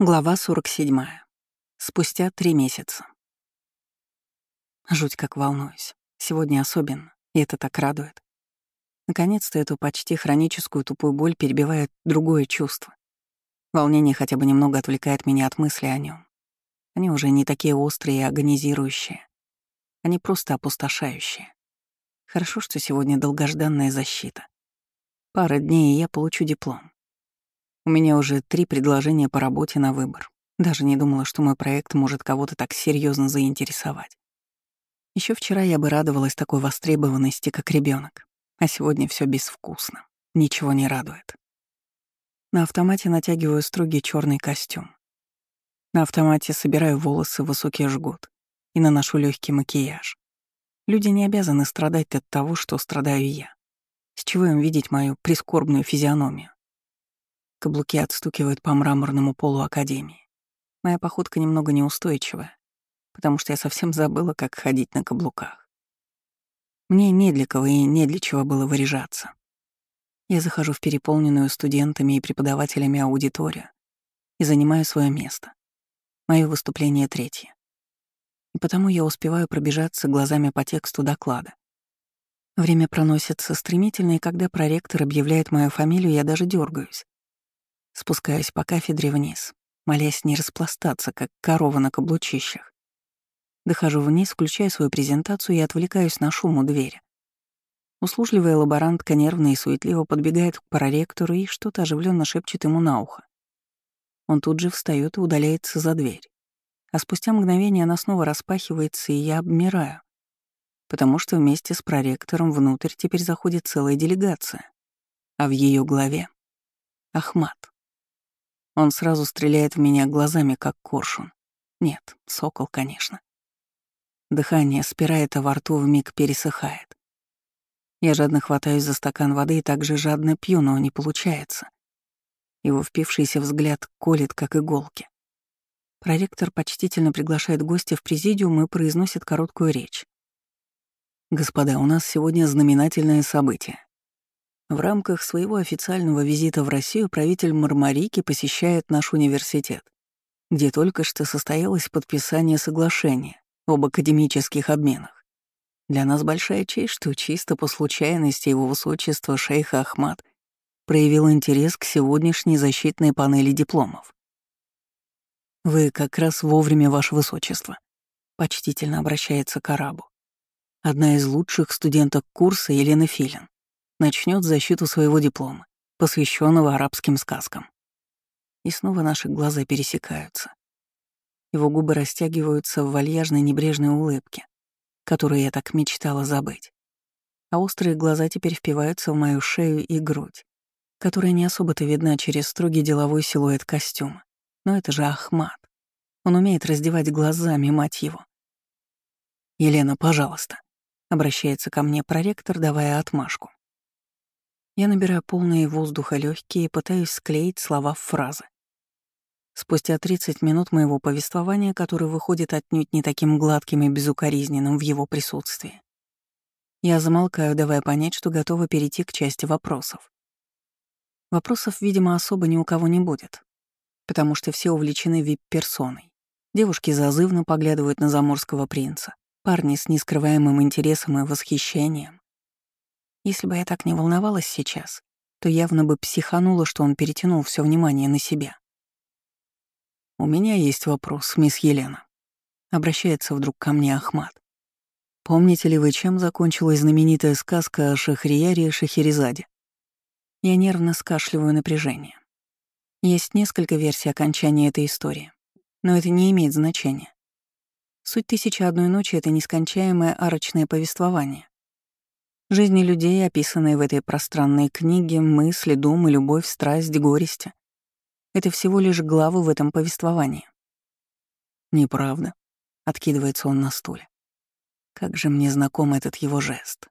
Глава 47. Спустя три месяца. Жуть как волнуюсь. Сегодня особенно, и это так радует. Наконец-то эту почти хроническую тупую боль перебивает другое чувство. Волнение хотя бы немного отвлекает меня от мысли о нем. Они уже не такие острые и агонизирующие. Они просто опустошающие. Хорошо, что сегодня долгожданная защита. Пара дней, и я получу диплом. У меня уже три предложения по работе на выбор. Даже не думала, что мой проект может кого-то так серьезно заинтересовать. Еще вчера я бы радовалась такой востребованности, как ребенок, а сегодня все безвкусно, ничего не радует. На автомате натягиваю строгий черный костюм. На автомате собираю волосы в высокий жгут и наношу легкий макияж. Люди не обязаны страдать от того, что страдаю я. С чего им видеть мою прискорбную физиономию? Каблуки отстукивают по мраморному полу Академии. Моя походка немного неустойчивая, потому что я совсем забыла, как ходить на каблуках. Мне не для кого и не для чего было выряжаться. Я захожу в переполненную студентами и преподавателями аудиторию и занимаю свое место. Мое выступление третье. И потому я успеваю пробежаться глазами по тексту доклада. Время проносится стремительно, и когда проректор объявляет мою фамилию, я даже дергаюсь. Спускаюсь по кафедре вниз, молясь не распластаться, как корова на каблучищах. Дохожу вниз, включаю свою презентацию и отвлекаюсь на шум у двери. Услужливая лаборантка нервно и суетливо подбегает к проректору и что-то оживленно шепчет ему на ухо. Он тут же встает и удаляется за дверь. А спустя мгновение она снова распахивается, и я обмираю. Потому что вместе с проректором внутрь теперь заходит целая делегация. А в ее главе — Ахмат. Он сразу стреляет в меня глазами, как коршун. Нет, сокол, конечно. Дыхание спирает, а во рту вмиг пересыхает. Я жадно хватаюсь за стакан воды и также жадно пью, но не получается. Его впившийся взгляд колет, как иголки. Проректор почтительно приглашает гостя в президиум и произносит короткую речь. «Господа, у нас сегодня знаменательное событие. В рамках своего официального визита в Россию правитель Мармарики посещает наш университет, где только что состоялось подписание соглашения об академических обменах. Для нас большая честь, что чисто по случайности его высочество шейх Ахмад проявил интерес к сегодняшней защитной панели дипломов. «Вы как раз вовремя, ваше высочество», — почтительно обращается к арабу. Одна из лучших студенток курса Елена Филин начнет защиту своего диплома, посвященного арабским сказкам. И снова наши глаза пересекаются. Его губы растягиваются в вальяжной небрежной улыбке, которую я так мечтала забыть. А острые глаза теперь впиваются в мою шею и грудь, которая не особо-то видна через строгий деловой силуэт костюма. Но это же Ахмат. Он умеет раздевать глазами, мать его. «Елена, пожалуйста», — обращается ко мне проректор, давая отмашку. Я набираю полные воздуха легкие и пытаюсь склеить слова в фразы. Спустя 30 минут моего повествования, которое выходит отнюдь не таким гладким и безукоризненным в его присутствии, я замолкаю, давая понять, что готова перейти к части вопросов. Вопросов, видимо, особо ни у кого не будет, потому что все увлечены вип-персоной. Девушки зазывно поглядывают на заморского принца, парни с нескрываемым интересом и восхищением. Если бы я так не волновалась сейчас, то явно бы психанула, что он перетянул все внимание на себя. «У меня есть вопрос, мисс Елена», — обращается вдруг ко мне Ахмат. «Помните ли вы, чем закончилась знаменитая сказка о Шахрияре и Шахерезаде?» Я нервно скашливаю напряжение. Есть несколько версий окончания этой истории, но это не имеет значения. Суть «Тысячи одной ночи» — это нескончаемое арочное повествование, Жизни людей, описанные в этой пространной книге, мысли, думы, любовь, страсть, горести — это всего лишь главы в этом повествовании. «Неправда», — откидывается он на стуле. Как же мне знаком этот его жест.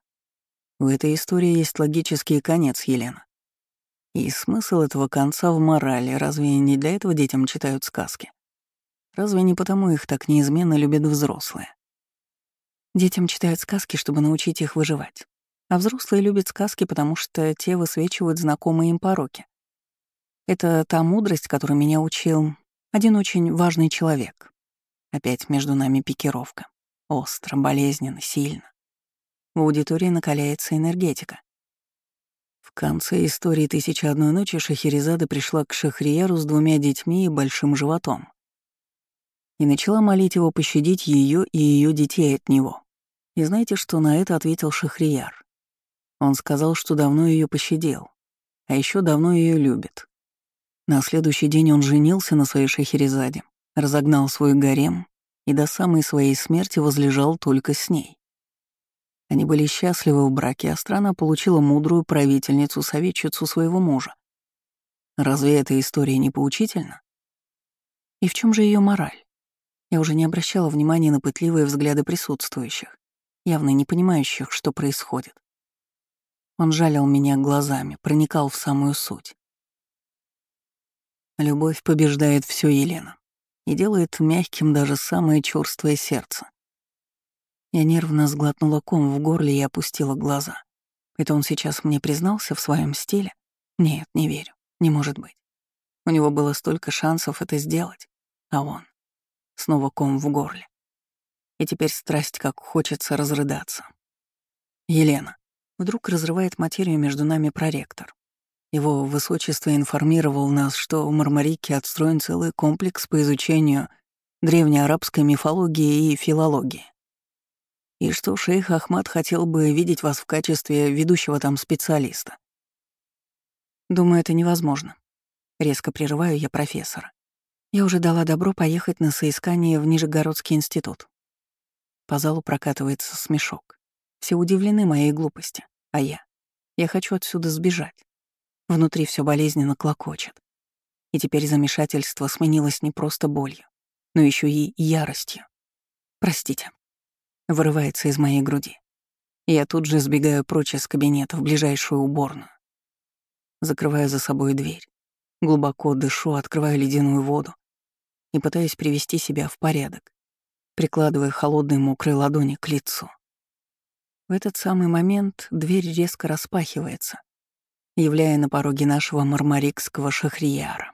В этой истории есть логический конец, Елена. И смысл этого конца в морали, разве не для этого детям читают сказки? Разве не потому их так неизменно любят взрослые? Детям читают сказки, чтобы научить их выживать. А взрослые любят сказки, потому что те высвечивают знакомые им пороки. Это та мудрость, которой меня учил Один очень важный человек. Опять между нами пикировка. Остро, болезненно, сильно. В аудитории накаляется энергетика. В конце истории «Тысяча одной ночи» Шахерезада пришла к Шахрияру с двумя детьми и большим животом. И начала молить его пощадить ее и ее детей от него. И знаете, что на это ответил Шахрияр? Он сказал, что давно ее пощадил, а еще давно ее любит. На следующий день он женился на своей Шахерезаде, разогнал свой гарем и до самой своей смерти возлежал только с ней. Они были счастливы в браке, а страна получила мудрую правительницу-советчицу своего мужа. Разве эта история не поучительна? И в чем же ее мораль? Я уже не обращала внимания на пытливые взгляды присутствующих, явно не понимающих, что происходит. Он жалил меня глазами, проникал в самую суть. Любовь побеждает все, Елена, и делает мягким даже самое черствое сердце. Я нервно сглотнула ком в горле и опустила глаза. Это он сейчас мне признался в своем стиле? Нет, не верю. Не может быть. У него было столько шансов это сделать, а он... Снова ком в горле. И теперь страсть как хочется разрыдаться. Елена. Вдруг разрывает материю между нами проректор. Его высочество информировал нас, что в Мармарике отстроен целый комплекс по изучению древнеарабской мифологии и филологии и что шейх Ахмад хотел бы видеть вас в качестве ведущего там специалиста. Думаю, это невозможно. Резко прерываю я профессора. Я уже дала добро поехать на соискание в Нижегородский институт. По залу прокатывается смешок. Все удивлены моей глупости, а я? Я хочу отсюда сбежать. Внутри все болезненно клокочет. И теперь замешательство сменилось не просто болью, но еще и яростью. Простите вырывается из моей груди. Я тут же сбегаю прочь из кабинета в ближайшую уборную. Закрываю за собой дверь. Глубоко дышу, открываю ледяную воду и пытаюсь привести себя в порядок, прикладывая холодные мокрые ладони к лицу. В этот самый момент дверь резко распахивается, являя на пороге нашего мармарикского шахрияра.